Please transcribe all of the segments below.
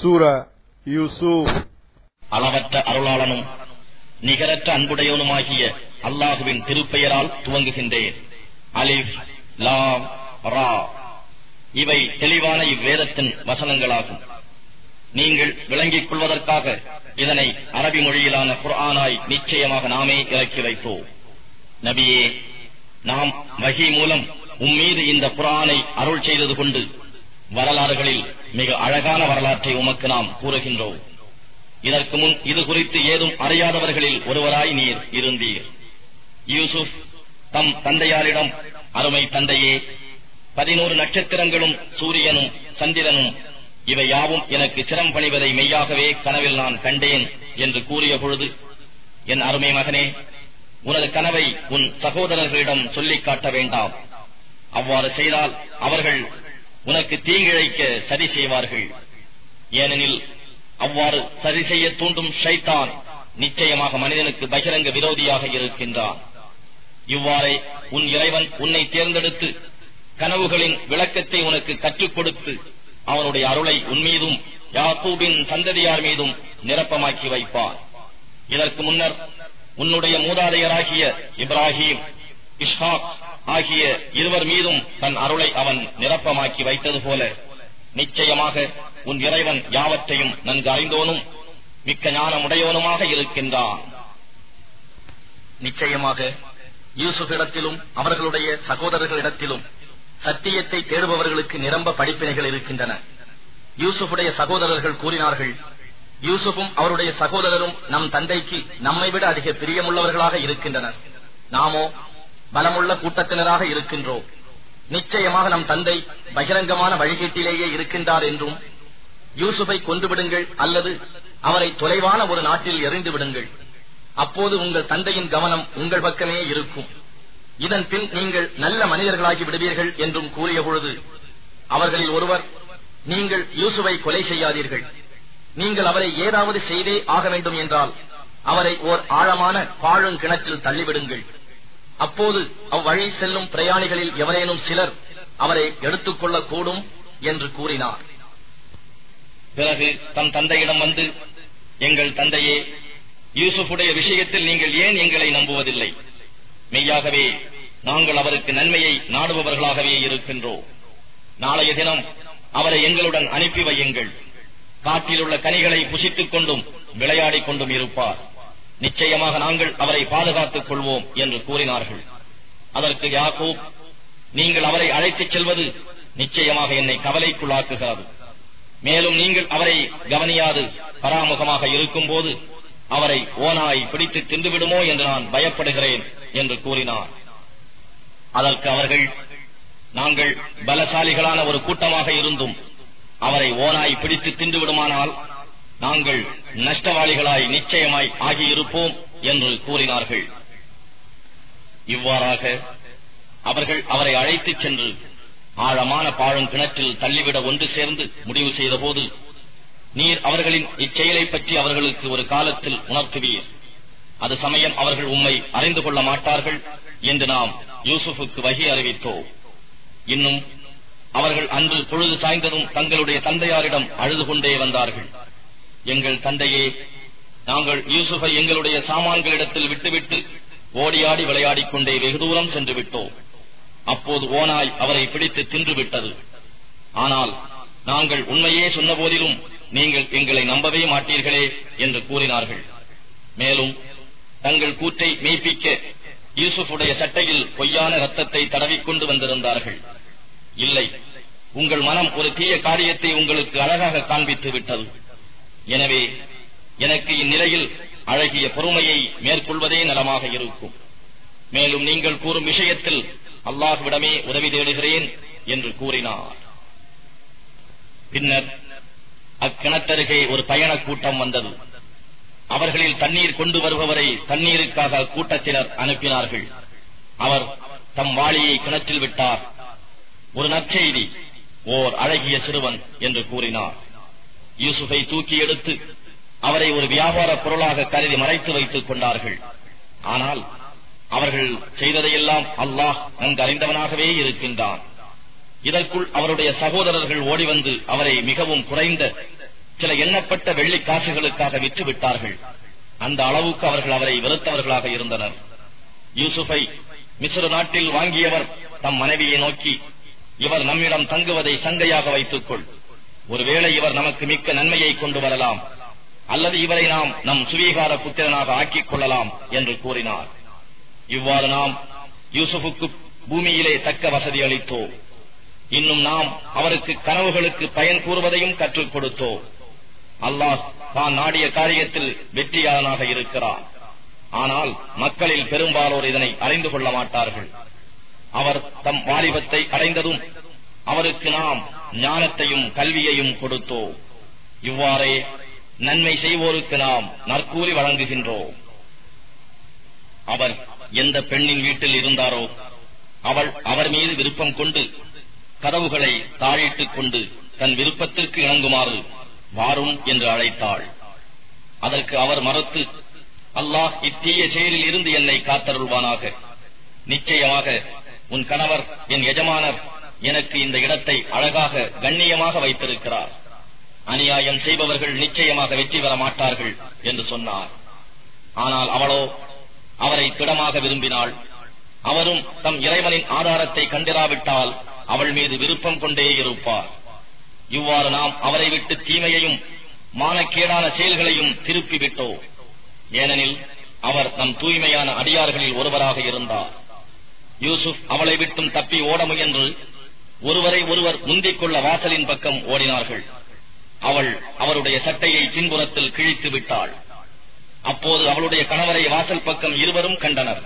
சூரா யூசுப். அளவற்ற அருளாளனும் நிகரற்ற அன்புடையவனுமாகிய அல்லாஹுவின் திருப்பெயரால் துவங்குகின்றேன். அலிஃப் லாம் ரா. இவை தெளிவான இவ்வேதத்தின் வசனங்களாகும். நீங்கள் விளங்கிக் கொள்வதற்காக இதனை அரபி மொழியிலான குர்ஆனாய் நிச்சயமாக நாமே இறக்கி வைத்தோம் நபியே நாம் வகி மூலம் உம்மீது இந்த குரானை அருள் செய்தது கொண்டு வரலாறுகளில் மிக அழகான வரலாற்றை உமக்கு நாம் கூறுகின்றோம். இதற்கு முன் இது குறித்து ஏதும் அறியாதவர்களில் ஒருவராய் நீர் இருந்தீர். யூசுப் தம் தந்தையாரிடம் அருமை தந்தையே பதினோரு நட்சத்திரங்களும் சூரியனும் சந்திரனும் இவை யாவும் எனக்கு சிரம் பணிவதை மெய்யாகவே கனவில் நான் கண்டேன் என்று கூறிய பொழுது என் அருமை மகனே உனது கனவை உன் சகோதரர்களிடம் சொல்லிக் காட்ட வேண்டாம். அவ்வாறு செய்தால் அவர்கள் உனக்கு தீங்கிழைக்க சரி செய்வார்கள். ஏனெனில் அவ்வாறு சரி செய்ய தூண்டும் ஷைத்தான் நிச்சயமாக மனிதனுக்கு பகிரங்க விரோதியாக இருக்கின்றான். இவ்வாறே உன் இறைவன் உன்னை தேர்ந்தெடுத்து கனவுகளின் விளக்கத்தை உனக்கு கற்றுக் கொடுத்து அவனுடைய அருளை உன்மீதும் யாக்கூபின் சந்ததியார் மீதும் நிரப்பமாக்கி வைப்பான் இதற்கு முன்னர் உன்னுடைய மூதாதையராகிய இப்ராஹிம் இஷ்ஹாக் ஆகிய இருவர் மீதும் தன் அருளை அவன் நிரப்பமாக்கி வைத்தது போல. நிச்சயமாக உன் இறைவன் யாவற்றையும் நன்கு அறிந்தோனும் மிக்க ஞானமுடையவனுமாக இருக்கின்றான். நிச்சயமாக யூசுஃபிடத்திலும் அவர்களுடைய சகோதரர்களிடத்திலும் சத்தியத்தை தேடுபவர்களுக்கு நிரம்ப படிப்பினைகள் இருக்கின்றன. யூசுஃபுடைய சகோதரர்கள் கூறினார்கள் யூசுஃபும் அவருடைய சகோதரரும் நம் தந்தைக்கு நம்மை விட அதிக பிரியமுள்ளவர்களாக இருக்கின்றனர். நாமோ பலமுள்ள கூட்டத்தினராக இருக்கின்றோம். நிச்சயமாக நம் தந்தை பகிரங்கமான வழிகேட்டிலேயே இருக்கின்றார் என்றும் யூசுஃபை கொண்டுவிடுங்கள் அல்லது அவரை தொலைவான ஒரு நாட்டில் எறிந்து விடுங்கள் அப்போது உங்கள் தந்தையின் கவனம் உங்கள் பக்கமே இருக்கும். இதன் பின் நீங்கள் நல்ல மனிதர்களாகி விடுவீர்கள் என்றும் கூறிய பொழுது அவர்களில் ஒருவர் நீங்கள் யூசுவை கொலை செய்யாதீர்கள். நீங்கள் அவரை ஏதாவது செய்தே ஆக வேண்டும் என்றால் அவரை ஓர் ஆழமான பாழும் கிணற்றில் தள்ளிவிடுங்கள். அப்போது அவ்வழி செல்லும் பிரயாணிகளில் எவரேனும் சிலர் அவரை எடுத்துக் கொள்ளக்கூடும் என்று கூறினார். பிறகு தம் தந்தையிடம் வந்து எங்கள் தந்தையே யூசுஃபுடைய விஷயத்தில் நீங்கள் ஏன் எங்களை நம்புவதில்லை? மெய்யாகவே நாங்கள் அவருக்கு நன்மையை நாடுபவர்களாகவே இருக்கின்றோம். நாளைய தினம் அவரை எங்களுடன் அனுப்பி வையுங்கள். காட்டில் உள்ள கனிகளை புசித்துக் கொண்டும் விளையாடிக் கொண்டும் இருப்பார். நிச்சயமாக நாங்கள் அவரை பாதுகாத்துக் கொள்வோம் என்று கூறினார்கள். அதற்கு யாக்கூப் நீங்கள் அவரை அழைத்துச் செல்வது நிச்சயமாக என்னை கவலைக்குள்ளாக்குகிறது மேலும் நீங்கள் அவரை கவனியாது பராமுகமாக இருக்கும்போது அவரை ஓனாய் பிடித்து தின்றுவிடுமோ என்று நான் பயப்படுகிறேன் என்று கூறினார். அதற்கு அவர்கள் நாங்கள் பலசாலிகளான ஒரு கூட்டமாக இருந்தும் அவரை ஓனாய் பிடித்து தின்று விடுமானால் நாங்கள் நஷ்டவாளிகளாய் நிச்சயமாய் ஆகியிருப்போம் என்று கூறினார்கள். இவ்வாறாக அவர்கள் அவரை அழைத்துச் சென்று ஆழமான பாழும் கிணற்றில் தள்ளிவிட ஒன்று சேர்ந்து முடிவு செய்தபோது நீர் அவர்களின் இச்செயலை பற்றி அவர்களுக்கு ஒரு காலத்தில் உணர்த்துவீர். அது சமயம் அவர்கள் உம்மை அறிந்து கொள்ள மாட்டார்கள் என்று நாம் யூசுஃபுக்கு வகி அறிவித்தோம். இன்னும் அவர்கள் அன்று பொழுது சாய்ந்ததும் தங்களுடைய தந்தையாரிடம் அழுது கொண்டே வந்தார்கள். எங்கள் தந்தையே நாங்கள் யூசுஃபை எங்களுடைய சாமான்களிடத்தில் விட்டுவிட்டு ஓடியாடி விளையாடிக் கொண்டே வெகு தூரம் சென்று விட்டோம். அப்போது ஓனாய் அவரை பிடித்து தின்று விட்டது ஆனால் நாங்கள் உண்மையே சொன்னபோதிலும் நீங்கள் எங்களை நம்பவே மாட்டீர்களே என்று கூறினார்கள். மேலும் தங்கள் கூற்றை மெய்ப்பிக்க யூசுஃபுடைய சட்டையில் பொய்யான ரத்தத்தை தடவிக்கொண்டு வந்திருந்தார்கள். இல்லை உங்கள் மனம் ஒரு தீய காரியத்தை உங்களுக்கு அழகாக காண்பித்து விட்டது. எனவே எனக்கு இந்நிலையில் அழகிய பொறுமையை மேற்கொள்வதே நலமாக இருக்கும். மேலும் நீங்கள் கூறும் விஷயத்தில் அல்லாஹுவிடமே உதவி தேடுகிறேன் என்று கூறினார். பின்னர் அக்கிணத்தருகே ஒரு பயணக் கூட்டம் வந்தது. அவர்களில் தண்ணீர் கொண்டு வருபவரை தண்ணீருக்காக கூட்டத்தினர் அனுப்பினார்கள். அவர் தம் வாளியை கிணற்றில் விட்டார். ஒரு நற்செய்தி ஓர் அழகிய சிறுவன் என்று கூறினார். யூசுஃபை தூக்கி எடுத்து அவரை ஒரு வியாபார பொருளாக கருதி மறைத்து வைத்துக் கொண்டார்கள். ஆனால் அவர்கள் செய்ததையெல்லாம் அல்லாஹ் நன்கு அறிந்தவனாகவே இருக்கின்றான். இதற்குள் அவருடைய சகோதரர்கள் ஓடி வந்து அவரை மிகவும் குறைந்த சில எண்ணப்பட்ட வெள்ளி காசுகளுக்காக விற்று விட்டார்கள் அந்த அளவுக்கு அவர்கள் அவரை வெறுத்தவர்களாக இருந்தனர். யூசுஃபை மிஸ்ரு நாட்டில் வாங்கியவர் தம் மனைவியை நோக்கி இவர் நம்மிடம் தங்குவதை சங்கையாக வைத்துக் கொள் ஒருவேளை இவர் நமக்கு மிக்க நன்மையை கொண்டு வரலாம். அல்லது இவரை நாம் நம் சுவீகார புத்திரனாக ஆக்கிக் கொள்ளலாம் என்று கூறினார். இவ்வாறு நாம் யூசுஃபுக்கு பூமியிலே தக்க வசதி அளித்தோம். இன்னும் நாம் அவருக்கு கனவுகளுக்கு பயன் கூறுவதையும் கற்றுக் கொடுத்தோம். அல்லாஹ் தான் நாடிய காரியத்தில் வெற்றியாளனாக இருக்கிறார் ஆனால் மக்களில் பெரும்பாலோர் இதனை அறிந்து கொள்ள மாட்டார்கள். அவர் தம் வாலிபத்தை அடைந்ததும் அவருக்கு நாம் ஞானத்தையும் கல்வியையும் கொடுத்தோம் இவ்வாறே நன்மை செய்வோருக்கு நாம் நற்கூலி வழங்குகின்றோம். அவர் எந்த பெண்ணின் வீட்டில் இருந்தாரோ அவள் அவர் மீது விருப்பம் கொண்டு கதவுகளை தாழிட்டுக் கொண்டு தன் விருப்பத்திற்கு இணங்குமாறு வாரும் என்று அழைத்தாள். அதற்கு அவர் மறுத்து அல்லாஹ் இத்தீய செயலில் இருந்து என்னை காத்தருள்வானாக. நிச்சயமாக உன் கணவர் என் எஜமானர் எனக்கு இந்த இடத்தை அழகாக கண்ணியமாக வைத்திருக்கிறார். அநியாயம் செய்பவர்கள் நிச்சயமாக வெற்றி பெற மாட்டார்கள் என்று சொன்னார். ஆனால் அவளோ அவரை திடமாக விரும்பினாள். அவரும் தம் இறைவனின் ஆதாரத்தை கண்டிராவிட்டால் அவள் மீது விருப்பம் கொண்டே இருப்பார். இவ்வாறு நாம் அவரை விட்டு தீமையையும் மானக்கேடான செயல்களையும் திருப்பி விட்டோம் ஏனெனில் அவர் நம் தூய்மையான அடியார்களில் ஒருவராக இருந்தார். யூசுப் அவளை விட்டும் தப்பி ஓட முயன்று ஒருவரை ஒருவர் முந்திக் கொள்ள வாசலின் பக்கம் ஓடினார்கள். அவள் அவருடைய சட்டையை பின்புறத்தில் கிழித்து விட்டாள். அப்போது அவளுடைய கணவரை வாசல் பக்கம் இருவரும் கண்டனர்.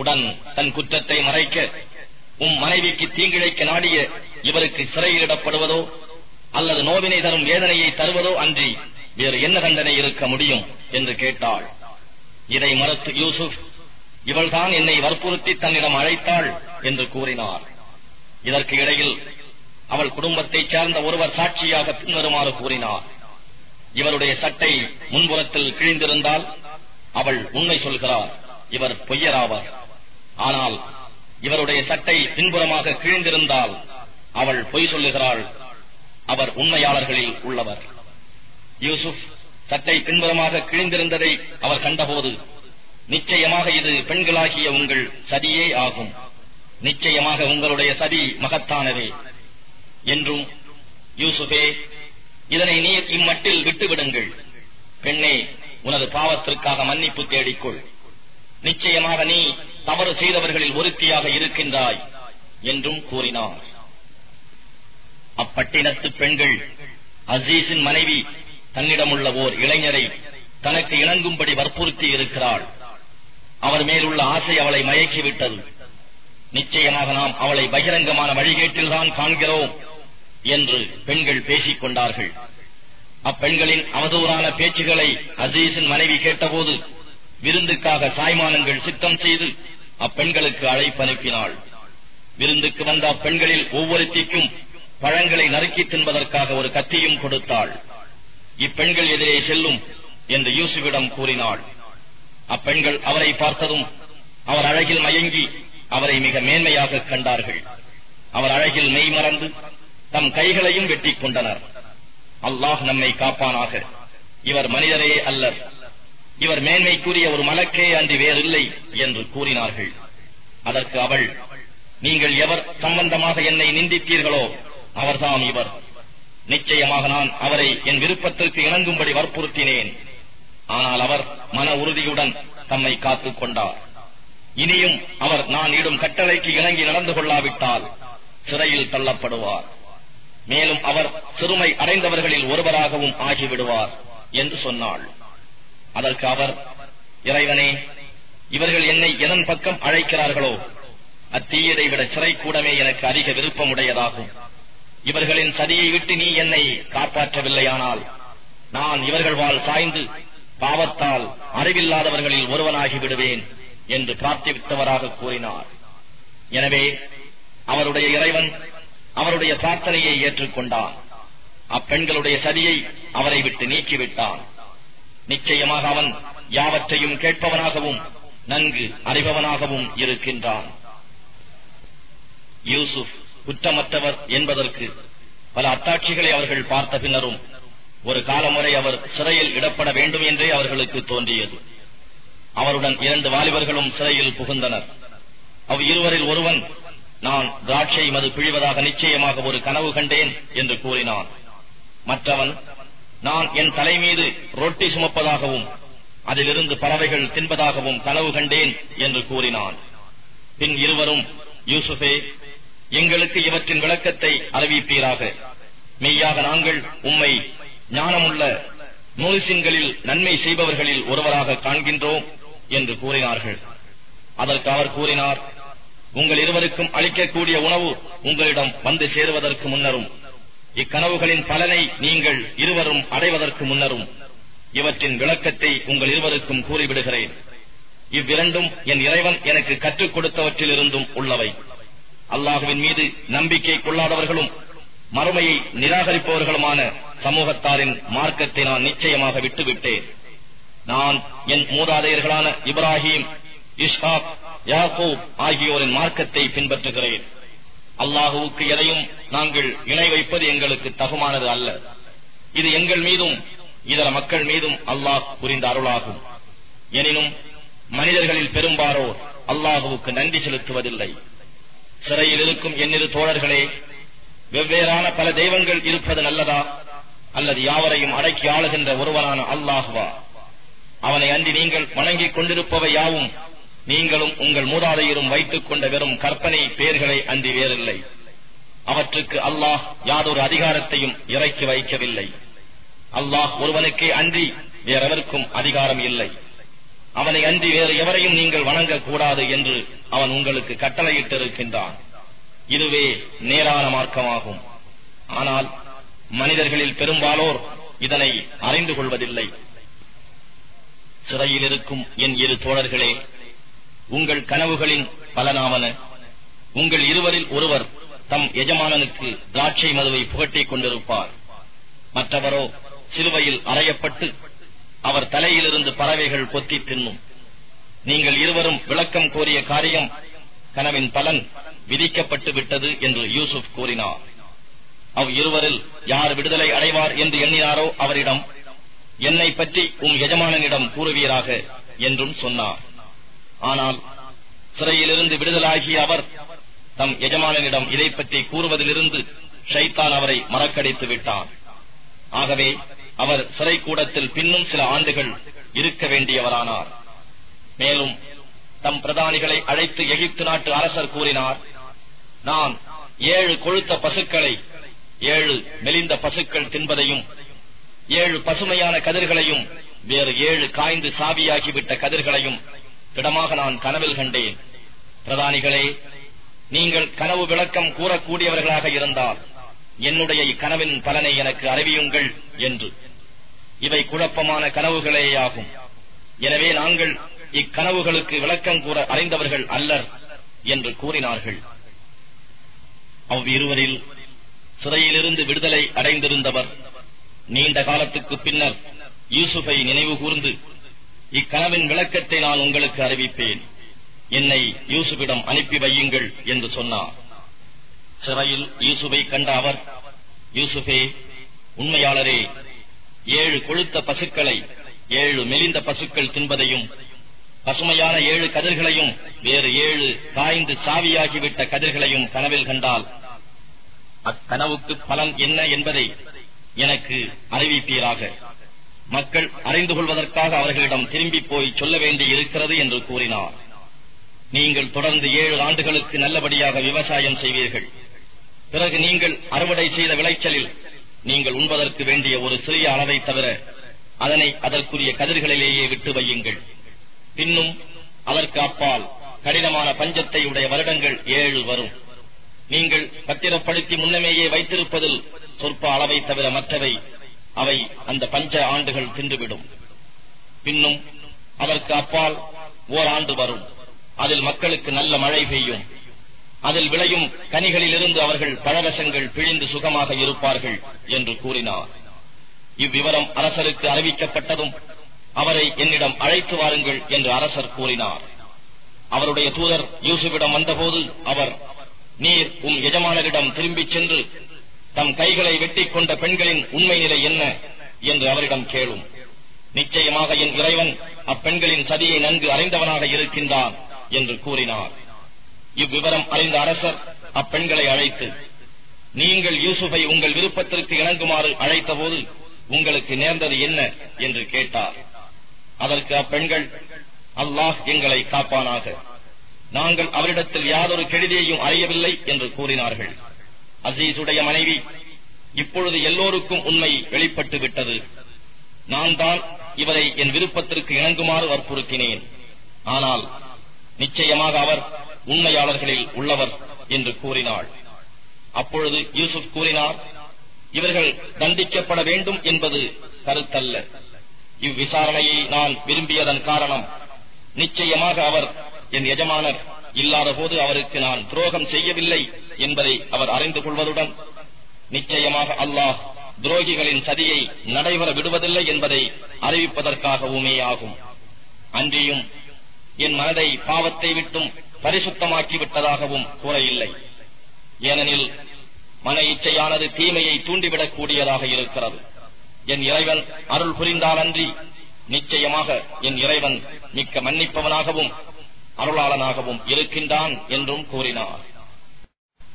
உடன் தன் குற்றத்தை மறைக்க உம் மனைவிக்கு தீங்கிழைக்க நாடிய இவருக்கு சிறையிடப்படுவதோ அல்லது நோவினை தரும் வேதனையை தருவதோ அன்றி வேறு என்ன தண்டனை இருக்க முடியும் என்று கேட்டாள். இதை மறுத்து யூசுப் இவள்தான் என்னை வற்புறுத்தி தன்னிடம் அழைத்தாள் என்று கூறினார். இதற்கு இடையில் அவள் குடும்பத்தைச் சேர்ந்த ஒருவர் சாட்சியாக பின்வருமாறு கூறினார். இவருடைய சட்டை முன்புறத்தில் கிழிந்திருந்தால் அவள் உண்மை சொல்கிறார். இவர் பொய்யராவார். ஆனால் இவருடைய சட்டை பின்புறமாக கிழிந்திருந்தால் அவள் பொய் சொல்லுகிறாள். அவர் உண்மையாளர்களில் உள்ளவர். யூசுப் சட்டை பின்புறமாக கிழிந்திருந்ததை அவர் கண்டபோது நிச்சயமாக இது பெண்களாகிய உங்கள் சதியே ஆகும். நிச்சயமாக உங்களுடைய சதி மகத்தானதே. என்றும் யூசுபே இதனை நீர் இம்மட்டில் விட்டுவிடுங்கள். பெண்ணே உனது பாவத்திற்காக மன்னிப்பு தேடிக்கொள். நிச்சயமாக நீ தவறு செய்தவர்களில் ஒருத்தியாக இருக்கின்றாய் என்றும் கூறினார். அப்பட்டினத்து பெண்கள் அசீஸின் மனைவி தன்னிடமுள்ள ஓர் இளைஞரை தனக்கு இணங்கும்படி வற்புறுத்தி இருக்கிறாள். அவர் மேலுள்ள ஆசை அவளை மயக்கிவிட்டது. நிச்சயமாக நாம் அவளை பகிரங்கமான வழிகேட்டில்தான் காண்கிறோம் என்று பெண்கள் பேசிக் கொண்டார்கள். அப்பெண்களின் அவதூறான பேச்சுகளை அசீஸின் மனைவி கேட்டபோது விருந்துக்காக சாய்மானங்கள் சித்தம் செய்து அப்பெண்களுக்கு அழைப்பு அனுப்பினாள். விருந்துக்கு வந்த அப்பெண்களில் ஒவ்வொருத்திக்கும் பழங்களை நறுக்கி தின்பதற்காக ஒரு கத்தியும் கொடுத்தாள். இப்பெண்கள் எதிரே செல்லும் என்று யூசுவிடம் கூறினாள். அப்பெண்கள் அவரை பார்த்ததும் அவர் அழகில் மயங்கி அவரை மிக மேன்மையாக கண்டார்கள். அவர் அழகில் மெய் மறந்து தம் கைகளையும் வெட்டிக் கொண்டனர். அல்லாஹ் நம்மை காப்பானாக. இவர் மனிதரே அல்லர். இவர் மேன்மைக்குரிய ஒரு மலக்கே அன்றி வேறில்லை என்று கூறினார்கள். அதற்கு அவள் நீங்கள் எவர் சம்பந்தமாக என்னை நிந்தித்தீர்களோ அவர்தான் இவர். நிச்சயமாக நான் அவரை என் விருப்பத்திற்கு இணங்கும்படி வற்புறுத்தினேன். ஆனால் அவர் மன உறுதியுடன் தம்மை காத்துக் கொண்டார். இனியும் அவர் நான் இடும் கட்டளைக்கு இணங்கி நடந்து கொள்ளாவிட்டால் சிறையில் தள்ளப்படுவார். மேலும் அவர் சிறுமை அடைந்தவர்களில் ஒருவராகவும் ஆகிவிடுவார் என்று சொன்னாள். அதற்கு அவர் இறைவனே இவர்கள் என்னை எதன் பக்கம் அழைக்கிறார்களோ அத்தீயதை விட சிறை கூடமே எனக்கு அதிக விருப்பமுடையதாகும். இவர்களின் சதியை விட்டு நீ என்னை காப்பாற்றவில்லையானால் நான் இவர்கள் வாழ் சாய்ந்து பாவத்தால் அறிவில்லாதவர்களில் ஒருவனாகி விடுவேன் என்று பிரார்த்தித்தவராக கூறினார். எனவே அவருடைய இறைவன் அவருடைய பிரார்த்தனையை ஏற்றுக்கொண்டான். அப்பெண்களுடைய சதியை அவரை விட்டு நீக்கிவிட்டான். நிச்சயமாக அவன் யாவற்றையும் கேட்பவனாகவும் நன்கு அறிபவனாகவும் இருக்கின்றான். யூசுப் குற்றமற்றவர் என்பதற்கு பல அத்தாட்சிகளை அவர்கள் பார்த்த பின்னரும் ஒரு காலமுறை அவர் சிறையில் இடப்பட வேண்டும் என்றே அவர்களுக்கு தோன்றியது. அவருடன் இரண்டு வாலிபர்களும் சிறையில் புகுந்தனர். அவ் இருவரில் ஒருவன் நான் திராட்சை மது பிழிவதாக நிச்சயமாக ஒரு கனவு கண்டேன் என்று கூறினான். மற்றவன் நான் என் தலைமீது ரொட்டி சுமப்பதாகவும் அதிலிருந்து பறவைகள் தின்பதாகவும் கனவு கண்டேன் என்று கூறினான். பின் இருவரும் யூசுஃபே எங்களுக்கு இவற்றின் விளக்கத்தை அறிவிப்பீராக. மெய்யாக நாங்கள் உம்மை ஞானமுள்ள நூலிசின்களில் நன்மை செய்பவர்களில் ஒருவராக காண்கின்றோம். என்று கூறினார்கள். அதற்கு அவர் கூறினார் உங்கள் இருவருக்கும் அளிக்கக்கூடிய உணவு உங்களிடம் வந்து சேருவதற்கு முன்னரும் இக்கனவுகளின் பலனை நீங்கள் இருவரும் அடைவதற்கு முன்னரும். இவற்றின் விளக்கத்தை உங்கள் இருவருக்கும் கூறிவிடுகிறேன். இவ்விரண்டும் என் இறைவன் எனக்கு கற்றுக் கொடுத்தவற்றிலிருந்தும் உள்ளவை. அல்லாஹுவின் மீது நம்பிக்கை கொள்ளாதவர்களும் மறுமையை நிராகரிப்பவர்களுமான சமூகத்தாரின் மார்க்கத்தை நான் நிச்சயமாக விட்டுவிட்டேன். நான் என் மூதாதையர்களான இப்ராஹிம் இஷ்ஹாக் யாகூப் ஆகியோரின் மார்க்கத்தை பின்பற்றுகிறேன். அல்லாஹுவுக்கு எதையும் நாங்கள் இணை வைப்பது எங்களுக்கு தகுமானது அல்ல. இது எங்கள் மீதும் இதர மக்கள் மீதும் அல்லாஹ் புரிந்த அருளாகும். எனினும் மனிதர்களில் பெரும்பாலோர் அல்லாஹுவுக்கு நன்றி செலுத்துவதில்லை. சிறையில் இருக்கும் என்னிரு தோழர்களே வெவ்வேறான பல தெய்வங்கள் இருப்பது நல்லதா? அல்லது யாவரையும் அடக்கி ஆளுகின்ற ஒருவனான அல்லாஹுவா? அவனை அன்றி நீங்கள் வணங்கிக் கொண்டிருப்பவை யாவும். நீங்களும் உங்கள் மூதாதையரும் வைத்துக் கொண்ட வெறும் கற்பனை பெயர்களை அன்றி வேறில்லை. அவற்றுக்கு அல்லாஹ் யாதொரு அதிகாரத்தையும் இறக்கி வைக்கவில்லை. அல்லாஹ் ஒருவனுக்கே அன்றி வேறெவருக்கும் அதிகாரம் இல்லை. அவனை அன்றி வேறு எவரையும் நீங்கள் வணங்கக்கூடாது என்று அவன் உங்களுக்கு கட்டளையிட்டிருக்கின்றான். இதுவே நேரான மார்க்கமாகும். ஆனால் மனிதர்களில் பெரும்பாலோர் இதனை அறிந்து கொள்வதில்லை. சிறையில் இருக்கும் என் இரு தோழர்களே உங்கள் கனவுகளின் பலனாவன உங்கள் இருவரில் ஒருவர் தம் எஜமானனுக்கு திராட்சை மதுவை புகட்டிக் கொண்டிருப்பார். மற்றவரோ சிலுவையில் அறையப்பட்டு அவர் தலையிலிருந்து பறவைகள் கொத்தி தின்னும். நீங்கள் இருவரும் விளக்கம் கோரிய காரியம் கனவின் பலன் விதிக்கப்பட்டு விட்டது என்று யூசுப் கூறினார். அவ் இருவரில் யார் விடுதலை அடைவார் என்று எண்ணினாரோ அவரிடம் என்னை பற்றி உம் எஜமானனிடம் கூறுவீராக என்றும் சொன்னார். ஆனால் சிறையிலிருந்து விடுதலாகிய அவர் தம் எஜமானனிடம் இதை பற்றி கூறுவதிலிருந்து ஷைத்தான் அவரை மறக்கடித்து விட்டார். ஆகவே அவர் சிறை கூடத்தில் பின்னும் சில ஆண்டுகள் இருக்க வேண்டியவரானார். மேலும் தம் பிரதானிகளை அழைத்து எகிப்து நாட்டு அரசர் கூறினார் நான் ஏழு கொழுத்த பசுக்களை ஏழு மெலிந்த பசுக்கள் தின்பதையும் ஏழு பசுமையான கதிர்களையும் வேறு ஏழு காய்ந்து சாவியாகிவிட்ட கதிர்களையும் திடமாக நான் கனவில் கண்டேன். பிரதானிகளே நீங்கள் கனவு விளக்கம் கூறக்கூடியவர்களாக இருந்தால் என்னுடைய இக்கனவின் பலனை எனக்கு அறிவியுங்கள் என்று. இவை குழப்பமான கனவுகளேயாகும். எனவே நாங்கள் இக்கனவுகளுக்கு விளக்கம் கூற அறிந்தவர்கள் அல்லர் என்று கூறினார்கள். அவ்விருவரில் சிறையிலிருந்து விடுதலை அடைந்திருந்தவர் நீண்ட காலத்துக்கு பின்னர் யூசுஃபை நினைவு கூர்ந்து இக்கனவின் விளக்கத்தை நான் உங்களுக்கு அறிவிப்பேன். என்னை யூசுஃபிடம் அனுப்பி வையுங்கள் என்று சொன்னார். சிறையில் யூசுஃபை கண்ட அவர் யூசுஃபே உண்மையாளரே ஏழு கொழுத்த பசுக்களை ஏழு மெலிந்த பசுக்கள் தின்பதையும் பசுமையான ஏழு கதிர்களையும் வேறு ஏழு காய்ந்து சாவியாகிவிட்ட கதிர்களையும் கனவில் கண்டால் அக்கனவுக்கு பலன் என்ன என்பதை எனக்கு அறிவிப்பீராக. மக்கள் அறிந்து கொள்வதற்காக அவர்களிடம் திரும்பி போய் சொல்ல வேண்டி இருக்கிறது என்று கூறினார். நீங்கள் தொடர்ந்து ஏழு ஆண்டுகளுக்கு நல்லபடியாக விவசாயம் செய்வீர்கள். பிறகு நீங்கள் அறுவடை செய்த விளைச்சலில் நீங்கள் உண்பதற்கு வேண்டிய ஒரு சிறிய அளவை தவிர அதனை அதற்குரிய கதிர்களிலேயே விட்டு வையுங்கள். பின்னும் அதற்கு அப்பால் கடினமான பஞ்சத்தை உடைய வருடங்கள் ஏழு வரும். நீங்கள் பத்திரப்படுத்தி முன்னமேயே வைத்திருப்பதில் சொற்ப அளவை தவிர மற்றவை அவை அந்த பஞ்ச ஆண்டுகள் தின்றுவிடும். பின்னும் அதற்கு அப்பால் ஓராண்டு வரும். அதில் மக்களுக்கு நல்ல மழை பெய்யும். அதில் விளையும் கனிகளிலிருந்து அவர்கள் பழரசங்கள் பிழிந்து சுகமாக இருப்பார்கள் என்று கூறினார். இவ்விவரம் அரசருக்கு அறிவிக்கப்பட்டதும் அவரை என்னிடம் அழைத்து வாருங்கள் என்று அரசர் கூறினார். அவருடைய தூதர் யூசுவிடம் வந்தபோது அவர் நீர் உம் எஜமானரிடம் திரும்பிச் சென்று தம் கைகளை வெட்டிக் கொண்ட பெண்களின் உண்மை நிலை என்ன என்று அவரிடம் கேளும். நிச்சயமாக என் இறைவன் அப்பெண்களின் சதியை நன்கு அறிந்தவனாக இருக்கின்றான் என்று கூறினார். இவ்விவரம் அறிந்த அரசர் அப்பெண்களை அழைத்து நீங்கள் யூசுஃபை உங்கள் விருப்பத்திற்கு இணங்குமாறு அழைத்தபோது உங்களுக்கு நேர்ந்தது என்ன? என்று கேட்டார். அதற்கு அப்பெண்கள் அல்லாஹ் எங்களை காப்பானாக. நாங்கள் அவரிடத்தில் யாதொரு கெடுதியையும் அறியவில்லை என்று கூறினார்கள். அசீசுடைய மனைவி இப்பொழுது எல்லோருக்கும் உண்மை வெளிப்பட்டு விட்டது. நான் தான் இவரை என் விருப்பத்திற்கு இணங்குமாறு வற்புறுத்தினேன். ஆனால் நிச்சயமாக அவர் உண்மையாளர்களில் உள்ளவர் என்று கூறினாள். அப்பொழுது யூசுப் கூறினார் இவர்கள் தண்டிக்கப்பட வேண்டும் என்பது கருத்தல்ல. இவ்விசாரணையை நான் விரும்பியதன் காரணம் நிச்சயமாக அவர் என் எஜமானர் இல்லாத போது அவருக்கு நான் துரோகம் செய்யவில்லை என்பதை அவர் அறிந்து கொள்வதுடன் நிச்சயமாக அல்லாஹ் துரோகிகளின் சதியை நடைபெற விடுவதில்லை என்பதை அறிவிப்பதற்காகவுமே ஆகும். அன்றியும் என் மனதை பாவத்தை விட்டும் பரிசுத்தமாக்கி விட்டதாகவும் கூற இல்லை ஏனெனில் மன இச்சையானது தீமையை தூண்டிவிடக் கூடியதாக இருக்கிறது. என் இறைவன் அருள் புரிந்தாலன்றி நிச்சயமாக என் இறைவன் மிக்க மன்னிப்பவனாகவும் அருளாளனாகவும் இருக்கின்றான் என்றும் கூறினார்.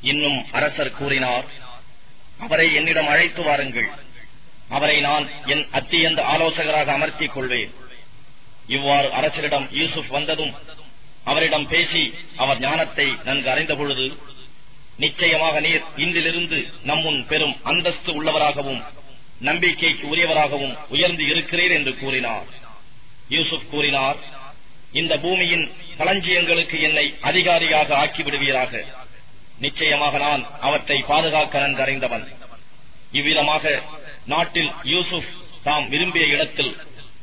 இன்னும் அரசர் கூறினார் அவரை என்னிடம் அழைத்து வாருங்கள். அவரை நான் என் அத்தியந்த ஆலோசகராக அமர்த்திக் கொள்வேன். இவ்வாறு அரசரிடம் யூசுப் வந்ததும் அவரிடம் பேசி அவர் ஞானத்தை நன்கு அறிந்த பொழுது நிச்சயமாக நீர் இன்றிலிருந்து நம்முன் பெரும் அந்தஸ்து உள்ளவராகவும் நம்பிக்கைக்கு உரியவராகவும் உயர்ந்து இருக்கிறீர் என்று கூறினார். யூசுப் கூறினார் இந்த பூமியின் களஞ்சியங்களுக்கு என்னை அதிகாரியாக ஆக்கிவிடுவீராக. நிச்சயமாக நான் அவற்றை பாதுகாக்க நன்கு இவ்விதமாக நாட்டில் யூசுப் தாம் விரும்பிய இடத்தில்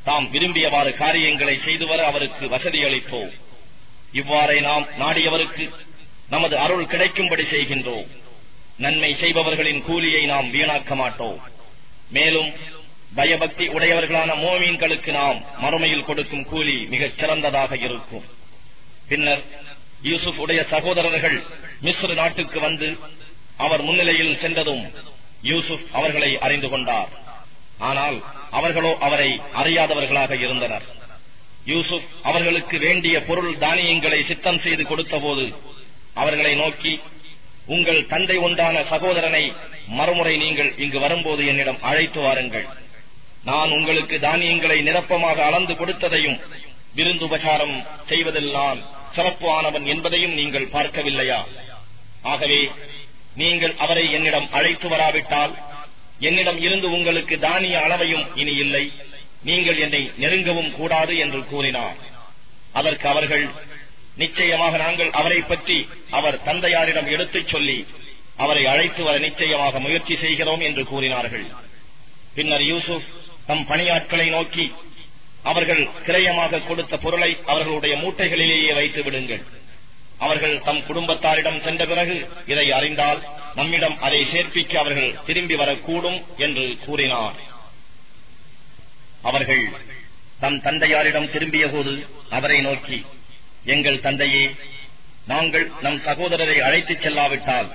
தாம் விரும்பியவாறு காரியங்களை செய்து வர அவருக்கு வசதி அளித்தோம் இவ்வாறே நாம் நாடியவருக்கு நமது அருள் கிடைக்கும்படி செய்கின்றோம். நன்மை செய்பவர்களின் கூலியை நாம் வீணாக்க மாட்டோம். மேலும் பயபக்தி உடையவர்களான மோமீன்களுக்கு நாம் மறுமையில் கொடுக்கும் கூலி மிகச் சிறந்ததாக இருக்கும். பின்னர் யூசுப் உடைய சகோதரர்கள் மிஸ்ரு நாட்டுக்கு வந்து அவர் முன்னிலையில் சென்றதும் யூசுப் அவர்களை அறிந்து கொண்டார். ஆனால் அவர்களோ அவரை அறியாதவர்களாக இருந்தனர். யூசுப் அவர்களுக்கு வேண்டிய பொருள் தானியங்களை சித்தம் செய்து கொடுத்தபோது அவர்களை நோக்கி உங்கள் தந்தை ஒன்றான சகோதரனை மறுமுறை நீங்கள் இங்கு வரும்போது என்னிடம் அழைத்து வாருங்கள். நான் உங்களுக்கு தானியங்களை நிரப்பமாக அளந்து கொடுத்ததையும் விருந்துபசாரம் செய்வதில் நான் சிறப்பு ஆனவன் என்பதையும் நீங்கள் பார்க்கவில்லையா? ஆகவே நீங்கள் அவரை என்னிடம் அழைத்து வராவிட்டால் என்னிடம் இருந்து உங்களுக்கு தானிய அளவையும் இனி இல்லை. நீங்கள் என்னை நெருங்கவும் கூடாது என்று கூறினார். அதற்கு அவர்கள் நிச்சயமாக நாங்கள் அவரை பற்றி அவர் தந்தையாரிடம் எடுத்துச் சொல்லி அவரை அழைத்து வர நிச்சயமாக முயற்சி செய்கிறோம் என்று கூறினார்கள். பின்னர் யூசுப் தம் பணியாட்களை நோக்கி அவர்கள் கிரயமாக கொடுத்த பொருளை அவர்களுடைய மூட்டைகளிலேயே வைத்து விடுங்கள். அவர்கள் தம் குடும்பத்தாரிடம் சென்ற பிறகு இதை அறிந்தால் நம்மிடம் அதை சேர்ப்பிக்க அவர்கள் திரும்பி வரக்கூடும் என்று கூறினார். அவர்கள் தம் தந்தையாரிடம் திரும்பிய போது அவரை நோக்கி எங்கள் தந்தையே நாங்கள் நம் சகோதரரை அழைத்துச் செல்லாவிட்டால்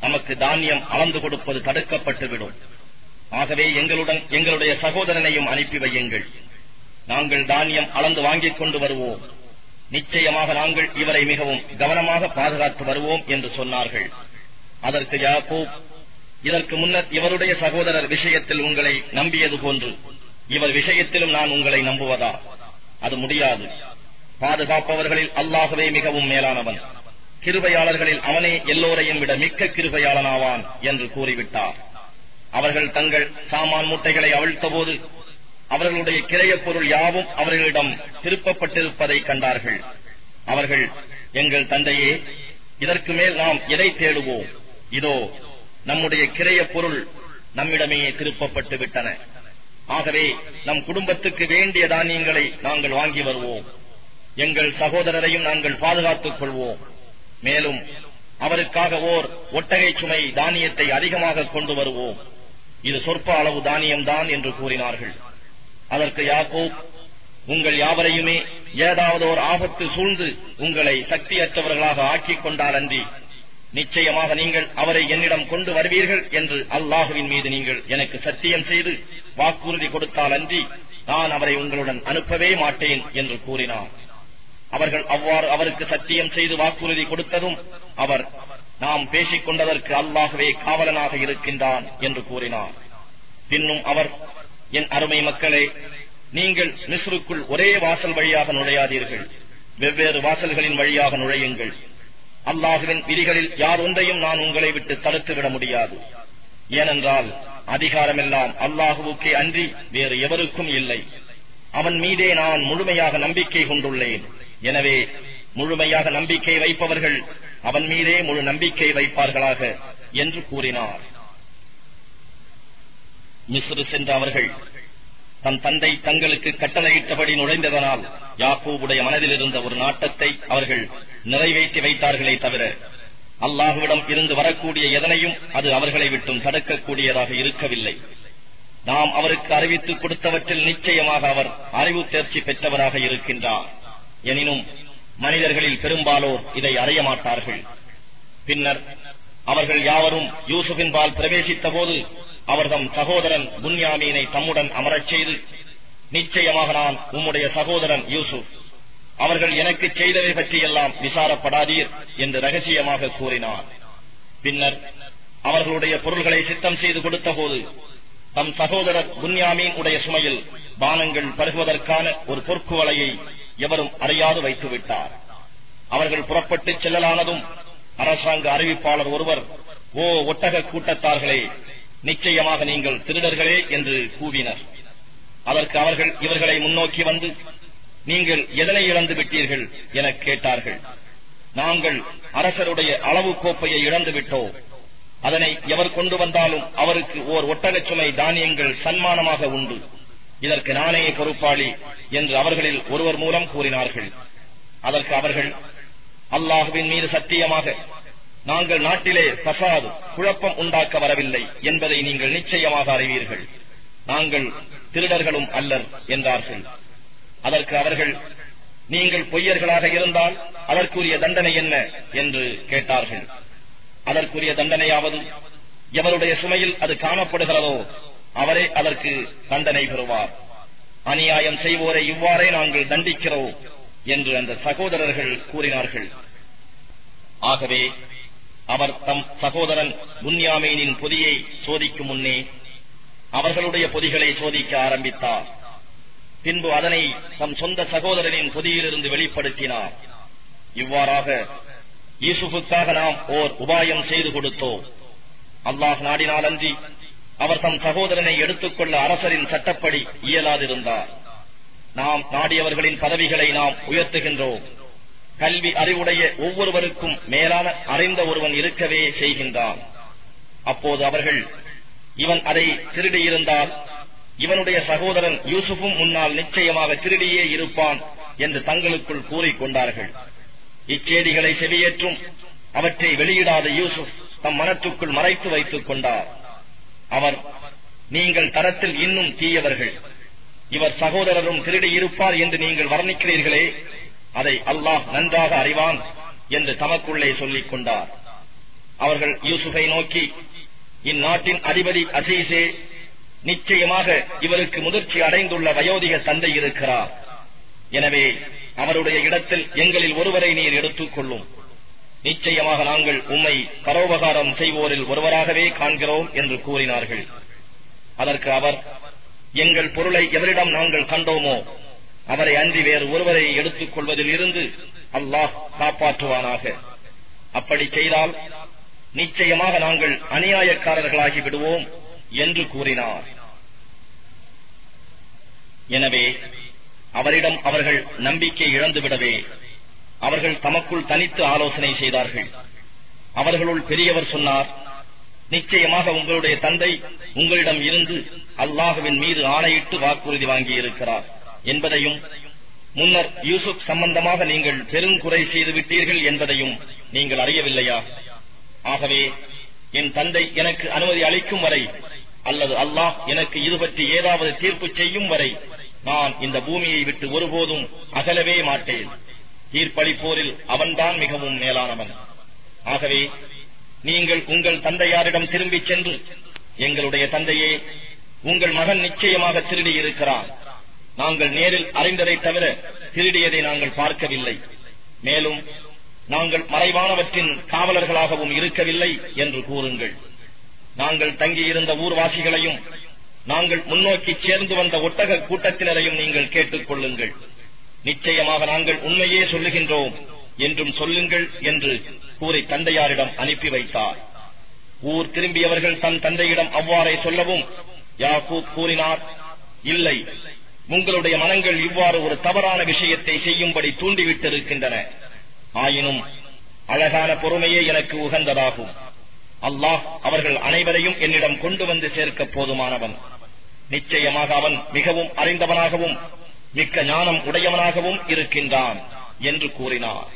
நமக்கு தானியம் அளந்து கொடுப்பது தடுக்கப்பட்டுவிடும். ஆகவே எங்களுடன் எங்களுடைய சகோதரனையும் அனுப்பி வையுங்கள். நாங்கள் தானியம் அளந்து வாங்கிக் கொண்டு வருவோம். நிச்சயமாக நாங்கள் இவரை மிகவும் கவனமாக பாதுகாத்து வருவோம் என்று சொன்னார்கள். அதற்கு யாக்கூப் இதற்கு முன்னர் இவருடைய சகோதரர் விஷயத்தில் உங்களை நம்பியது போன்று இவர் விஷயத்திலும் நான் உங்களை நம்புவதா? அது முடியாது. பாதுகாப்பவர்களில் அல்லாகவே மிகவும் மேலானவன். கிருபையாளர்களில் அவனே எல்லோரையும் விட மிக்க கிருபையாளனாவான் என்று கூறிவிட்டார். அவர்கள் தங்கள் சாமான் மூட்டைகளை அவிழ்த்தபோது அவர்களுடைய கிரைய பொருள் யாவும் அவர்களிடம் திருப்பப்பட்டிருப்பதை கண்டார்கள். அவர்கள் எங்கள் தந்தையே இதற்கு மேல் நாம் எதை தேடுவோம்? இதோ நம்முடைய கிரைய பொருள் நம்மிடமே திருப்பப்பட்டு விட்டன ஆகவே நம் குடும்பத்துக்கு வேண்டிய தானியங்களை நாங்கள் வாங்கி வருவோம். எங்கள் சகோதரரையும் நாங்கள் பாதுகாத்துக் கொள்வோம். மேலும் அவருக்காக ஓர் ஒட்டகை சுமை தானியத்தை அதிகமாக கொண்டு வருவோம். இது சொற்ப அளவு தானியம்தான் என்று கூறினார்கள். அதற்கு யாக்கோப் உங்கள் யாவரையுமே ஏதாவது ஒரு ஆபத்து சூழ்ந்து உங்களை சக்தியற்றவர்களாக ஆக்கிக் கொண்டாலன்றி நிச்சயமாக நீங்கள் அவரை என்னிடம் கொண்டு வருவீர்கள் என்று அல்லாஹுவின் மீது நீங்கள் எனக்கு சத்தியம் செய்து வாக்குறுதி கொடுத்தால் அன்றி நான் அவரை உங்களுடன் அனுப்பவே மாட்டேன் என்று கூறினார் அவர்கள் அவ்வாறு அவருக்கு சத்தியம் செய்து வாக்குறுதி கொடுத்ததும் அவர் நாம் பேசிக் கொண்டதற்கு அல்லாகவே காவலனாக இருக்கின்றான் என்று கூறினார். பின்னும் அவர் என் அருமை மக்களே நீங்கள் மிஸ்ருக்குள் ஒரே வாசல் வழியாக நுழையாதீர்கள். வெவ்வேறு வாசல்களின் வழியாக நுழையுங்கள். அல்லாஹுவின் விதிகளில் யார் ஒன்றையும் நான் உங்களை விட்டு தடுத்துவிட முடியாது. ஏனென்றால் அதிகாரமெல்லாம் அல்லாஹுவுக்கே அன்றி வேறு எவருக்கும் இல்லை. அவன் மீதே நான் முழுமையாக நம்பிக்கை கொண்டுள்ளேன். எனவே முழுமையாக நம்பிக்கை வைப்பவர்கள் அவன் மீதே முழு நம்பிக்கை வைப்பார்களாக என்று கூறினார். மிஸ்ரு சென்ற அவர்கள் தன் தந்தை தங்களுக்கு கட்டளையிட்டபடி நுழைந்ததனால் யாக்கூவுடைய மனதில் இருந்த ஒரு நாட்டத்தை அவர்கள் நிறைவேற்றி வைத்தார்களே தவிர அல்லாஹுவிடம் இருந்து வரக்கூடிய எதனையும் அது அவர்களை விட்டும் தடுக்கக்கூடியதாக இருக்கவில்லை. நாம் அவருக்கு அறிவித்துக் கொடுத்தவற்றில் நிச்சயமாக அவர் அறிவு தேர்ச்சி பெற்றவராக இருக்கின்றார். எனினும் மனிதர்களில் பெரும்பாலோர் இதை அறிய மாட்டார்கள். பின்னர் அவர்கள் யாவரும் யூசுஃபின்பால் பிரவேசித்த போது அவர்தம் சகோதரன் புன்யாமீனை தம்முடன் அமரச் செய்து நிச்சயமாக நான் உம்முடைய சகோதரன் யூசுப் அவர்கள் எனக்கு செய்தவை பற்றியெல்லாம் விசாரப்படாதீர் என்று ரகசியமாக கூறினார். பின்னர் அவர்களுடைய பொருள்களை சித்தம் செய்து கொடுத்தபோது தம் சகோதரர் புன்யாமீன் உடைய சுமையில் பானங்கள் பருகுவதற்கான ஒரு பொற்குவலையை எவரும் அறியாது வைத்துவிட்டார். அவர்கள் புறப்பட்டு செல்லலானதும் அரசாங்க அறிவிப்பாளர் ஒருவர் ஓ ஒட்டக கூட்டத்தார்களே நிச்சயமாக நீங்கள் திருடர்களே என்று கூவினர். அதற்கு அவர்கள் இவர்களை முன்னோக்கி வந்து நீங்கள் எதனை இழந்து விட்டீர்கள்? என கேட்டார்கள். நாங்கள் அரசருடைய அளவு கோப்பையை இழந்து விட்டோம். அதனை எவர் கொண்டு வந்தாலும் அவருக்கு ஓர் ஒட்டகச்சுமை தானியங்கள் சன்மானமாக உண்டு. இதற்கு நானே பொறுப்பாளி என்று அவர்களில் ஒருவர் மூலம் கூறினார்கள். அதற்கு அவர்கள் அல்லாஹுவின் மீது சத்தியமாக நாங்கள் நாட்டிலே பசாது குழப்பம் உண்டாக்க வரவில்லை என்பதை நீங்கள் நிச்சயமாக அறிவீர்கள். நாங்கள் திருடர்களும் அல்லர் என்றார்கள். அதற்கு அவர்கள் நீங்கள் பொய்யர்களாக இருந்தால் அதற்குரிய தண்டனை என்ன? என்று கேட்டார்கள். அதற்குரிய தண்டனையாவது எவருடைய சுமையில் அது காணப்படுகிறதோ அவரே அதற்கு தண்டனை பெறுவார். அநியாயம் செய்வோரை இவ்வாறே நாங்கள் தண்டிக்கிறோம் என்று அந்த சகோதரர்கள் கூறினார்கள். ஆகவே அவர் தம் சகோதரன் புன்யாமீனின் பொதியை சோதிக்கும் முன்னே அவர்களுடைய பொதிகளை சோதிக்க ஆரம்பித்தார். பின்பு அதனை தம் சொந்த சகோதரனின் பொதியிலிருந்து வெளிப்படுத்தினார். இவ்வாறாக யூசுஃபுக்காக நாம் ஓர் உபாயம் செய்து கொடுத்தோம். அல்லாஹ் நாடினாலன்றி அவர் தம் சகோதரனை எடுத்துக்கொள்ள அரசரின் சட்டப்படி இயலாதிருந்தார். நாம் நாடியவர்களின் பதவிகளை நாம் உயர்த்துகின்றோம். கல்வி அறிவுடைய ஒவ்வொருவருக்கும் மேலான அறிந்த ஒருவன் இருக்கவே செய்கின்றான். அப்போது அவர்கள் இவன் அதை திருடியிருந்தால் இவனுடைய சகோதரன் யூசுஃபும் முன்னால் நிச்சயமாக திருடியே இருப்பான் என்று தங்களுக்குள் கூறிக்கொண்டார்கள் இச்செய்திகளை செவியேற்றும் அவற்றை வெளியிடாத யூசுப் தம் மனத்துக்குள் மறைத்து வைத்துக் கொண்டார். அவர் நீங்கள் தரத்தில் இன்னும் தீயவர்கள். இவர் சகோதரரும் திருடி இருப்பார் என்று நீங்கள் வர்ணிக்கிறீர்களே அதை அல்லாஹ் நன்றாக அறிவான் என்று தமக்குள்ளே சொல்லிக் கொண்டார். அவர்கள் யூசுஃபை நோக்கி இந்நாட்டின் அதிபதி அசீசே நிச்சயமாக இவருக்கு முதிர்ச்சி அடைந்துள்ள வயோதிக தந்தை இருக்கிறார். எனவே அவருடைய இடத்தில் எங்களில் ஒருவரை நீர் எடுத்துக் கொள்ளும். நிச்சயமாக நாங்கள் உம்மை பரோபகாரம் செய்வோரில் ஒருவராகவே காண்கிறோம் என்று கூறினார்கள். அதற்கு அவர் எங்கள் பொருளை எவரிடம் நாங்கள் கண்டோமோ அவரை அன்றி வேறு ஒருவரை எடுத்துக் கொள்வதில் இருந்து அல்லாஹ் காப்பாற்றுவானாக. அப்படி செய்தால் நிச்சயமாக நாங்கள் அநியாயக்காரர்களாகி விடுவோம் என்று கூறினார். எனவே அவரிடம் அவர்கள் நம்பிக்கை இழந்துவிடவே அவர்கள் தமக்குள் தனித்து ஆலோசனை செய்தார்கள். அவர்களுள் பெரியவர் சொன்னார் நிச்சயமாக உங்களுடைய தந்தை உங்களிடம் இருந்து அல்லாஹுவின் மீது ஆணையிட்டு வாக்குறுதி வாங்கியிருக்கிறார். என்பதையும் முன்னர் யூசுப் சம்பந்தமாக நீங்கள் பெருங்குறை செய்து விட்டீர்கள் என்பதையும் நீங்கள் அறியவில்லையா? ஆகவே என் தந்தை எனக்கு அனுமதி அளிக்கும் வரை அல்லது அல்லாஹ் எனக்கு இது பற்றி ஏதாவது தீர்ப்பு செய்யும் வரை நான் இந்த பூமியை விட்டு ஒருபோதும் அகலவே மாட்டேன். தீர்ப்பளிப்போரில் அவன்தான் மிகவும் மேலானவன். ஆகவே நீங்கள் உங்கள் தந்தையாரிடம் திரும்பிச் சென்று எங்களுடைய தந்தையே உங்கள் மகன் நிச்சயமாக திருடி இருக்கிறான். நாங்கள் நேரில் அறிந்ததை தவிர திருடியதை நாங்கள் பார்க்கவில்லை. மேலும் நாங்கள் மறைவானவற்றின் காவலர்களாகவும் இருக்கவில்லை என்று கூறுங்கள். நாங்கள் தங்கியிருந்த ஊர்வாசிகளையும் நாங்கள் முன்னோக்கி சேர்ந்து வந்த ஒட்டக கூட்டத்தினரையும் நீங்கள் கேட்டுக் கொள்ளுங்கள். நிச்சயமாக நாங்கள் உண்மையே சொல்லுகின்றோம் என்றும் சொல்லுங்கள் என்று கூறி தந்தையாரிடம் அனுப்பி வைத்தார். ஊர் திரும்பியவர்கள் தன் தந்தையிடம் அவ்வாறே சொல்லவும் யாக்கூப் கூறினார் இல்லை உங்களுடைய மனங்கள் இவ்வாறு ஒரு தவறான விஷயத்தை செய்யும்படி தூண்டிவிட்டிருக்கின்றன. ஆயினும் அழகான பொறுமையே எனக்கு உகந்ததாகும். அல்லாஹ் அவர்கள் அனைவரையும் என்னிடம் கொண்டு வந்து சேர்க்க போதுமானவன். நிச்சயமாக அவன் மிகவும் அறிந்தவனாகவும் மிக்க ஞானம் உடையவனாகவும் இருக்கின்றான் என்று கூறினார்.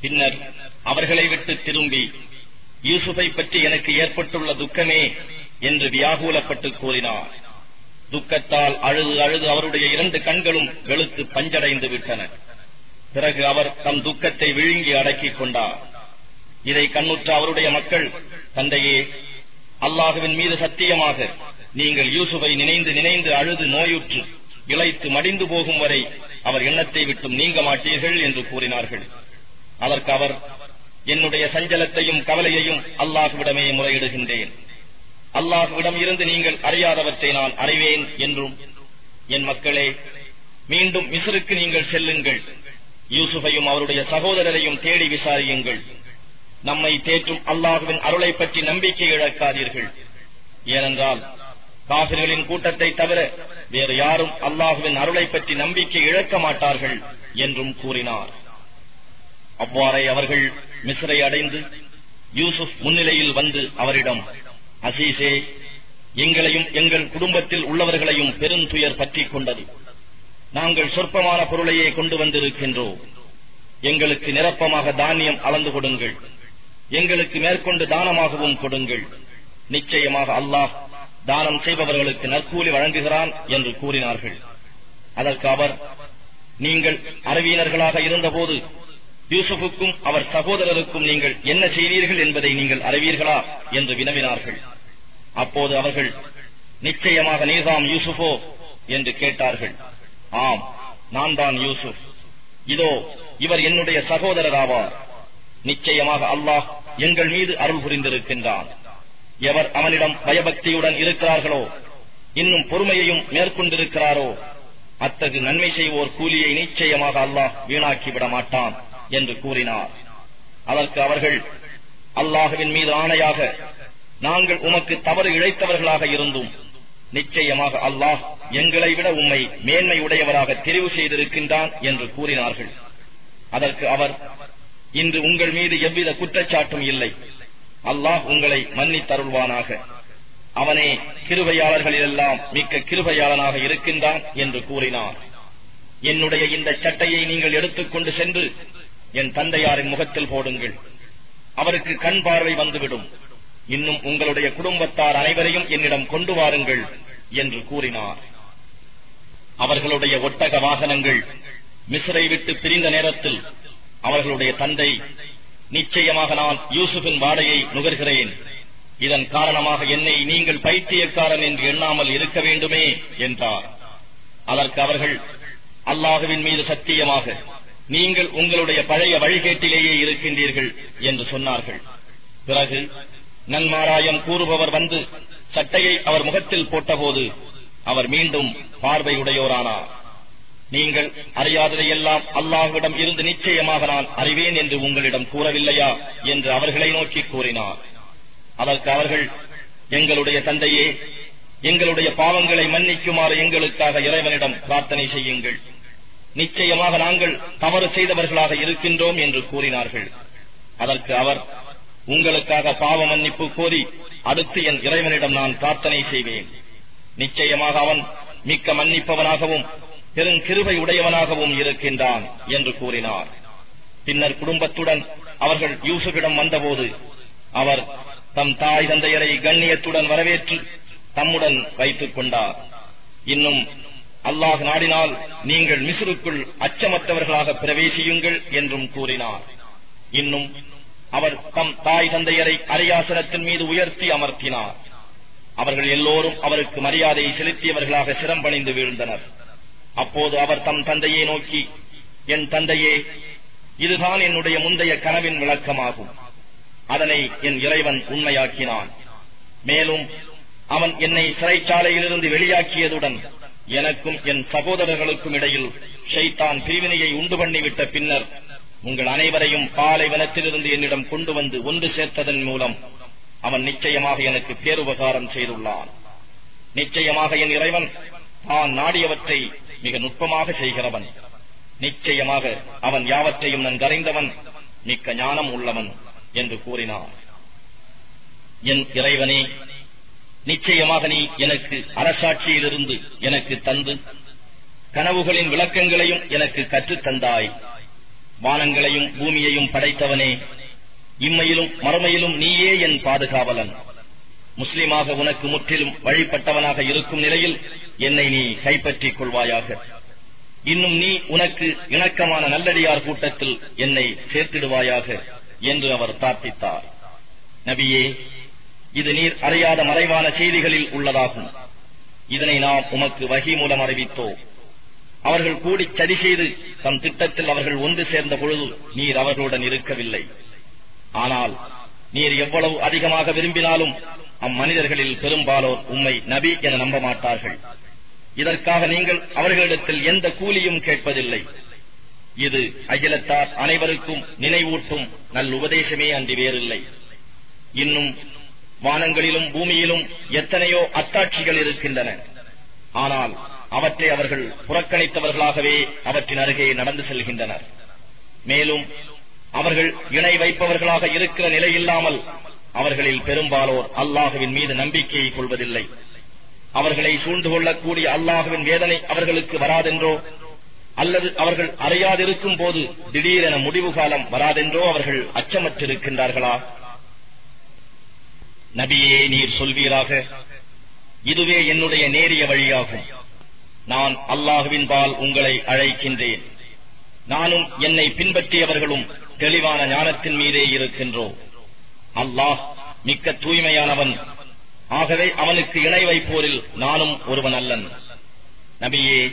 பின்னர் அவர்களை விட்டு திரும்பி யூசுஃபை பற்றி எனக்கு ஏற்பட்டுள்ள துக்கமே என்று வியாகுலப்பட்டு கூறினார். துக்கத்தால் அழுது அழுது அவருடைய இரண்டு கண்களும் வெளுத்து பஞ்சடைந்து விட்டன. பிறகு அவர் தம் துக்கத்தை விழுங்கி அடக்கிக் கொண்டார். இதை கண்ணுற்ற அவருடைய மக்கள் தந்தையே அல்லாஹுவின் மீது சத்தியமாக நீங்கள் யூசுஃபை நினைந்து நினைந்து அழுது நோயுற்று இழைத்து மடிந்து போகும் வரை அவர் எண்ணத்தை விட்டும் நீங்க மாட்டீர்கள் என்று கூறினார்கள். அதற்கு அவர் என்னுடைய சஞ்சலத்தையும் கவலையையும் அல்லாஹுவிடமே முறையிடுகின்றேன். அல்லாஹுவிடம் இருந்து நீங்கள் அறியாதவற்றை நான் அறிவேன் என்றும் என் மக்களே மீண்டும் மிஸ்ருக்கு நீங்கள் செல்லுங்கள். யூசுஃபையும் அவருடைய சகோதரரையும் தேடி விசாரியுங்கள். நம்மை தேற்றும் அல்லாஹுவின் அருளை பற்றி நம்பிக்கை இழக்காதீர்கள். ஏனென்றால் காபிர்களின் கூட்டத்தை தவிர வேறு யாரும் அல்லாஹுவின் அருளை பற்றி நம்பிக்கை இழக்க மாட்டார்கள் என்றும் கூறினார். அவ்வாறே அவர்கள் மிஸ்ரை அடைந்து யூசுப் முன்னிலையில் வந்து அவரிடம் அசீசே எங்களையும் எங்கள் குடும்பத்தில் உள்ளவர்களையும் பெருந்துயர் பற்றிக் கொண்டது. நாங்கள் சொற்பமான பொருளையே கொண்டு வந்திருக்கின்றோம். எங்களுக்கு நிரப்பமாக தானியம் அளந்து கொடுங்கள். எங்களுக்கு மேற்கொண்டு தானமாகவும் கொடுங்கள். நிச்சயமாக அல்லாஹ் தானம் செய்பவர்களுக்கு நற்கூலி வழங்குகிறான் என்று கூறினார்கள். அதற்கு அவர் நீங்கள் அறிவியனர்களாக இருந்தபோது யூசுஃபுக்கும் அவர் சகோதரருக்கும் நீங்கள் என்ன செய்தீர்கள் என்பதை நீங்கள் அறிவீர்களா? என்று வினவினார்கள். அப்போது அவர்கள் நிச்சயமாக நீர்தாம் யூசுஃபோ? என்று கேட்டார்கள். ஆம் நான் தான் யூசுப் இதோ இவர் என்னுடைய சகோதரராவார் நிச்சயமாக அல்லாஹ் எங்கள் மீது அருள் புரிந்திருக்கின்றான். எவர் அவனிடம் பயபக்தியுடன் இருக்கிறார்களோ இன்னும் பொறுமையையும் மேற்கொண்டிருக்கிறாரோ அத்தகு நன்மை செய்வோர் கூலியை நிச்சயமாக அல்லாஹ் வீணாக்கி விட மாட்டான் என்று கூறினார். அதற்கு அவர்கள் அல்லாஹுவின் மீது ஆணையாக நாங்கள் உமக்கு தவறு இழைத்தவர்களாக இருந்தும் நிச்சயமாக அல்லாஹ் எங்களை விட உம்மை மேன்மை உடையவராக தெரிவு செய்திருக்கின்றான் என்று கூறினார்கள். அதற்கு அவர் இன்று உங்கள் மீது எவ்வித குற்றச்சாட்டும் இல்லை. அல்லாஹ் உங்களை மன்னித்தருள்வானாக அவனே கிருபையாளர்களிலெல்லாம் மிக்க கிருபையாளனாக இருக்கின்றான் என்று கூறினார். என்னுடைய இந்த சட்டையை நீங்கள் எடுத்துக்கொண்டு சென்று என் தந்தையாரின் முகத்தில் போடுங்கள். அவருக்கு கண் பார்வை வந்துவிடும். இன்னும் உங்களுடைய குடும்பத்தார் அனைவரையும் என்னிடம் கொண்டு வாருங்கள் என்று கூறினார். அவர்களுடைய ஒட்டக வாகனங்கள் மிஸ்ரை விட்டு பிரிந்த நேரத்தில் அவர்களுடைய தந்தை நிச்சயமாக நான் யூசுஃபின் வாடையை நுகர்கிறேன். இதன் காரணமாக என்னை நீங்கள் பைத்தியக்காரன் என்று எண்ணாமல் இருக்க வேண்டுமே என்றார். அதற்கு அவர்கள் அல்லாஹுவின் மீது சத்தியமாக நீங்கள் உங்களுடைய பழைய வழிகேட்டிலேயே இருக்கின்றீர்கள் என்று சொன்னார்கள். பிறகு நன்மாராயம் கூறுபவர் வந்து சட்டையை அவர் முகத்தில் போட்டபோது அவர் மீண்டும் பார்வையுடையோரானார். நீங்கள் அறியாததையெல்லாம் அல்லாஹுவிடம் இருந்து நிச்சயமாக நான் அறிவேன் என்று உங்களிடம் கூறவில்லையா என்று அவர்களை நோக்கி கூறினார். அதற்கு அவர்கள் எங்களுடைய தந்தையே எங்களுடைய பாவங்களை மன்னிக்குமாறு எங்களுக்காக இறைவனிடம் பிரார்த்தனை செய்யுங்கள். நிச்சயமாக நாங்கள் தவறு செய்தவர்களாக இருக்கின்றோம் என்று கூறினார்கள். அதற்கு அவர் உங்களுக்காக பாவ மன்னிப்பு கோரி அடுத்து என் இறைவனிடம் நான் பிரார்த்தனை செய்வேன். நிச்சயமாக அவன் மிக்க மன்னிப்பவனாகவும் பெருங்கிருவை உடையவனாகவும் இருக்கின்றான் என்று கூறினார். பின்னர் குடும்பத்துடன் அவர்கள் யூசுஃபிடம் வந்தபோது அவர் தம் தாய் தந்தையரை கண்ணியத்துடன் வரவேற்று தம்முடன் வைத்துக் கொண்டார். இன்னும் அல்லாஹ் நாடினால் நீங்கள் மிசுருக்குள் அச்சமற்றவர்களாக பிரவேசியுங்கள் என்றும் கூறினார். இன்னும் அவர் தம் தாய் தந்தையரை அரியாசனத்தின் மீது உயர்த்தி அமர்த்தினார். அவர்கள் எல்லோரும் அவருக்கு மரியாதையை செலுத்தியவர்களாக சிரம்பணிந்து வீழ்ந்தனர். அப்போது அவர் தம் தந்தையை நோக்கி என் தந்தையே இதுதான் என்னுடைய முந்தைய கனவின் விளக்கமாகும். அதனை என் இறைவன் உண்மையாக்கினான். மேலும் அவன் என்னை சிறைச்சாலையிலிருந்து வெளியாக்கியதுடன் எனக்கும் என் சகோதரர்களுக்கும் இடையில் ஷைத்தான் பிரிவினையை உண்டு பண்ணிவிட்ட பின்னர் உங்கள் அனைவரையும் பாலைவனத்திலிருந்து என்னிடம் கொண்டு வந்து ஒன்று சேர்த்ததன் மூலம் அவன் நிச்சயமாக எனக்கு பேருபகாரம் செய்துள்ளான். நிச்சயமாக என் இறைவன் தான் நாடியவற்றை மிக நுட்பமாக செய்கிறவன். நிச்சயமாக அவன் யாவற்றையும் நன்கறிந்தவன் மிக்க ஞானம் உள்ளவன் என்று கூறினார் என் இறைவனே நிச்சயமாக நீ எனக்கு அரசாட்சியிலிருந்து எனக்கு தந்து கனவுகளின் விளக்கங்களையும் எனக்கு கற்றுத் தந்தாய். வானங்களையும் பூமியையும் படைத்தவனே இம்மையிலும் மறுமையிலும் நீயே என் பாதுகாவலன். முஸ்லிமாக உனக்கு முற்றிலும் வழிபட்டவனாக இருக்கும் நிலையில் என்னை நீ கைப்பற்றிக் கொள்வாயாக. இன்னும் நீ உனக்கு இணக்கமான நல்லடியார் கூட்டத்தில் என்னை சேர்த்திடுவாயாக என்று அவர் பிரார்த்தித்தார். நபியே இது நீர் அறியாத மறைவான செய்திகளில் உள்ளதாகும். இதனை நாம் உமக்கு வகி மூலம் அறிவித்தோம். அவர்கள் கூடி சதி செய்து தம் திட்டத்தில் அவர்கள் ஒன்று சேர்ந்த பொழுது நீர் அவர்களுடன் இருக்கவில்லை. ஆனால் நீர் எவ்வளவு அதிகமாக விரும்பினாலும் அம்மனிதர்களில் பெரும்பாலோர் உம்மை நபி என நம்ப மாட்டார்கள் இதற்காக நீங்கள் அவர்களிடத்தில் எந்த கூலியும் கேட்பதில்லை. இது அகிலத்தார் அனைவருக்கும் நினைவூட்டும் நல் உபதேசமே அன்றி வேறில்லை. இன்னும் வானங்களிலும் பூமியிலும் எத்தனையோ அத்தாட்சிகள் இருக்கின்றன. ஆனால் அவற்றை அவர்கள் புறக்கணித்தவர்களாகவே அவற்றின் அருகே நடந்து செல்கின்றனர். மேலும் அவர்கள் இணை வைப்பவர்களாக இருக்கிற நிலையில்லாமல் அவர்களில் பெரும்பாலோர் அல்லாஹுவின் மீது நம்பிக்கையை கொள்வதில்லை. அவர்களை சூழ்ந்து கொள்ளக்கூடிய அல்லாஹுவின் வேதனை அவர்களுக்கு வராதென்றோ அல்லது அவர்கள் அறியாதிருக்கும் போது திடீரென முடிவு காலம் வராதென்றோ அவர்கள் அச்சமற்றிருக்கின்றார்களா? நபியே நீர் சொல்வீராக இதுவே என்னுடைய நேரிய வழியாகும். நான் அல்லாஹுவின் பால் உங்களை அழைக்கின்றேன். நானும் என்னை பின்பற்றியவர்களும் தெளிவான ஞானத்தின் மீதே இருக்கின்றோம். அல்லாஹ் மிக்க தூய்மையானவன். ஆகவே அவனுக்கு இணை வைப்போரில் நானும் ஒருவன் அல்லன். நபியே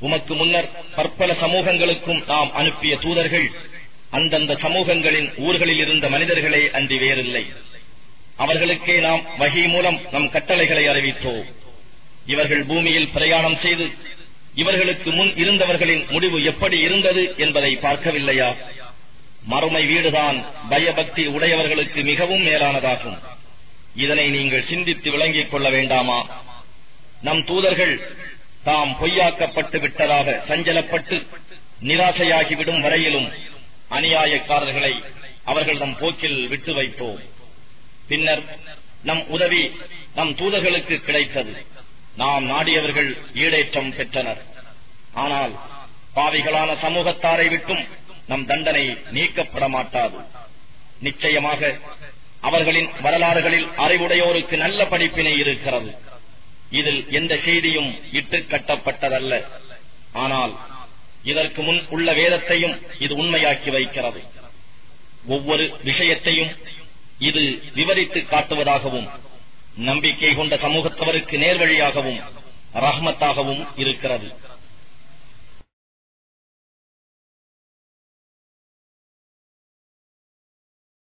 உமக்கு முன்னர் பற்பல சமூகங்களுக்கும் நாம் அனுப்பிய தூதர்கள் அந்தந்த சமூகங்களின் ஊர்களில் இருந்த மனிதர்களே அன்றி வேறில்லை. அவர்களுக்கே நாம் வகை மூலம் நம் கட்டளைகளை அறிவித்தோம். இவர்கள் பூமியில் பிரயாணம் செய்து இவர்களுக்கு முன் இருந்தவர்களின் முடிவு எப்படி இருந்தது என்பதை பார்க்கவில்லையா? மறுமை வீடுதான் பயபக்தி உடையவர்களுக்கு மிகவும் மேலானதாகும். இதனை நீங்கள் சிந்தித்து விளங்கிக் கொள்ள வேண்டாமா? நம் தூதர்கள் தாம் பொய்யாக்கப்பட்டு விட்டதாக சஞ்சலப்பட்டு நிராசையாகிவிடும் வரையிலும் அநியாயக்காரர்களை அவர்கள் நம் போக்கில் விட்டு வைத்தோம். பின்னர் நம் உதவி நம் தூதர்களுக்கு கிடைத்தது. நாம் நாடியவர்கள் ஈடேற்றம் பெற்றனர். ஆனால் பாவிகளான சமூகத்தாரை விட்டும் நம் தண்டனை நீக்கப்பட மாட்டாது நிச்சயமாக அவர்களின் வரலாறுகளில் அறிவுடையோருக்கு நல்ல படிப்பினை இருக்கிறது. இதில் எந்த செய்தியும் இட்டு கட்டப்பட்டதல்ல. ஆனால் இதற்கு முன் உள்ள வேதத்தையும் இது உண்மையாக்கி வைக்கிறது. ஒவ்வொரு விஷயத்தையும் இது விவரித்து காட்டுவதாகவும் நம்பிக்கை கொண்ட சமூகத்தவருக்கு நேர்வழியாகவும் ரஹ்மத்தாகவும் இருக்கிறது.